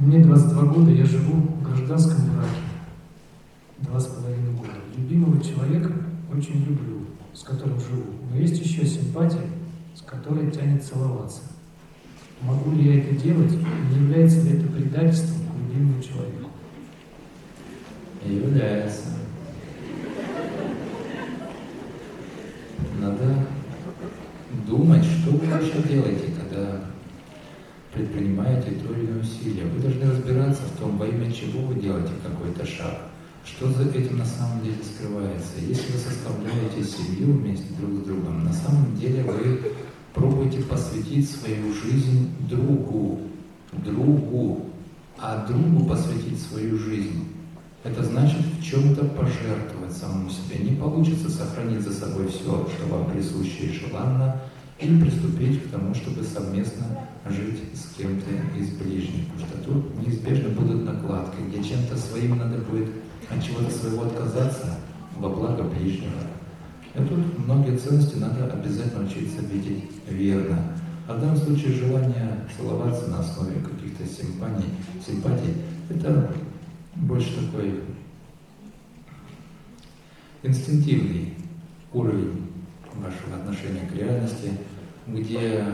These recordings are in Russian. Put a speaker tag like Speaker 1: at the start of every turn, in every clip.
Speaker 1: Мне 22 года, я живу в гражданском браке. Два с половиной года. Любимого человека очень люблю, с которым живу. Но есть еще симпатия, с которой тянет целоваться. Могу ли я это делать? Не является ли это предательством к любимому человеку?
Speaker 2: Является. Надо думать, что вы вообще делаете, предпринимаете то или иное усилие. Вы должны разбираться в том, во имя чего вы делаете какой-то шаг. Что за этим на самом деле скрывается? Если вы составляете семью вместе друг с другом, на самом деле вы пробуйте посвятить свою жизнь другу, другу, а другу посвятить свою жизнь. Это значит в чем-то пожертвовать самому себе. Не получится сохранить за собой все, что вам присуще и желанно, или приступить к тому, чтобы совместно жить с кем-то из ближних. Потому что тут неизбежно будут накладки, где чем-то своим надо будет от чего-то своего отказаться во благо ближнего. И тут многие ценности надо обязательно учиться видеть верно. А в данном случае желание целоваться на основе каких-то симпатий, симпатий это больше такой инстинктивный уровень вашего отношения к реальности, где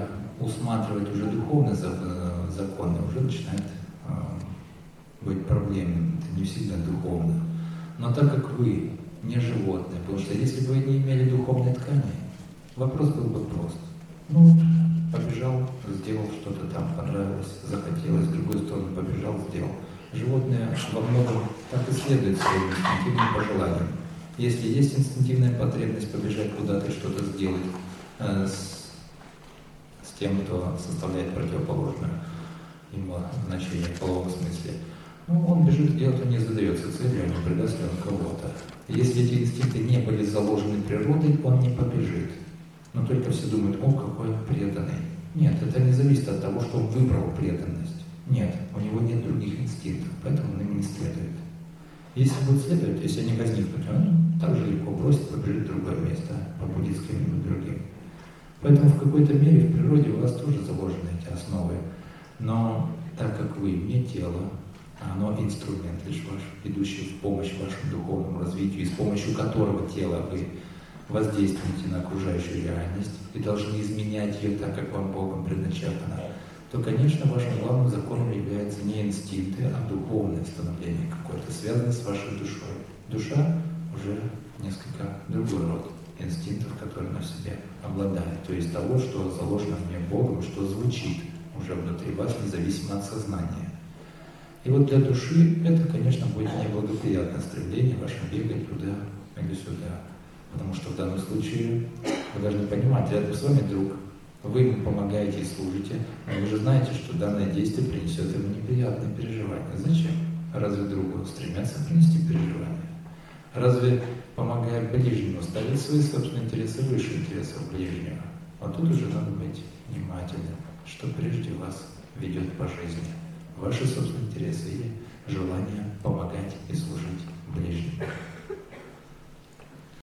Speaker 2: усматривать уже духовные законы уже начинает быть проблемным. Это не всегда духовно. Но так как вы не животное. Потому что если бы вы не имели духовной ткани, вопрос был бы прост. Ну, побежал, сделал что-то там, понравилось, захотелось, в другую сторону побежал, сделал. Животное во многом так и следует своим инстинктивным пожеланиям. Если есть инстинктивная потребность побежать куда-то что-то сделать э, с, с тем, кто составляет противоположное ему значение в половом смысле, ну, он бежит делать, он не задается целью, а не предаст он кого-то. Если эти инстинкты не были заложены природой, он не побежит. Но только все думают, о, какой преданный. Нет, это не зависит от того, что он выбрал преданность. Нет, у него нет других инстинктов, поэтому он им не следует. Если будет следовать, если они возникнут, он так же легко бросит, побежит в другое место, побудит с кем-нибудь другим. Поэтому в какой-то мере в природе у вас тоже заложены эти основы. Но так как вы не тело, оно инструмент лишь ваш, идущий в помощь вашему духовному развитию, и с помощью которого тело вы воздействуете на окружающую реальность и должны изменять ее так, как вам Богом предначертано, то, конечно, вашим главным законом является не инстинкты, а духовное становление какое-то, связанное с вашей душой. Душа уже несколько другой род инстинктов, которые она в себе обладает, то есть того, что заложено в ней Богом, что звучит уже внутри вас, независимо от сознания. И вот для души это, конечно, будет неблагоприятное стремление ваше бегать туда или сюда. Потому что в данном случае вы должны понимать, рядом с вами друг, вы ему помогаете и служите, но вы же знаете, что данное действие принесет ему неприятные переживания. Зачем? Разве другу стремятся принести переживания? Разве, помогая ближнему, ставить свои собственные интересы выше интересов ближнего? А тут уже надо быть внимательным, что прежде вас ведет по жизни ваши собственные интересы или желание помогать и служить ближним.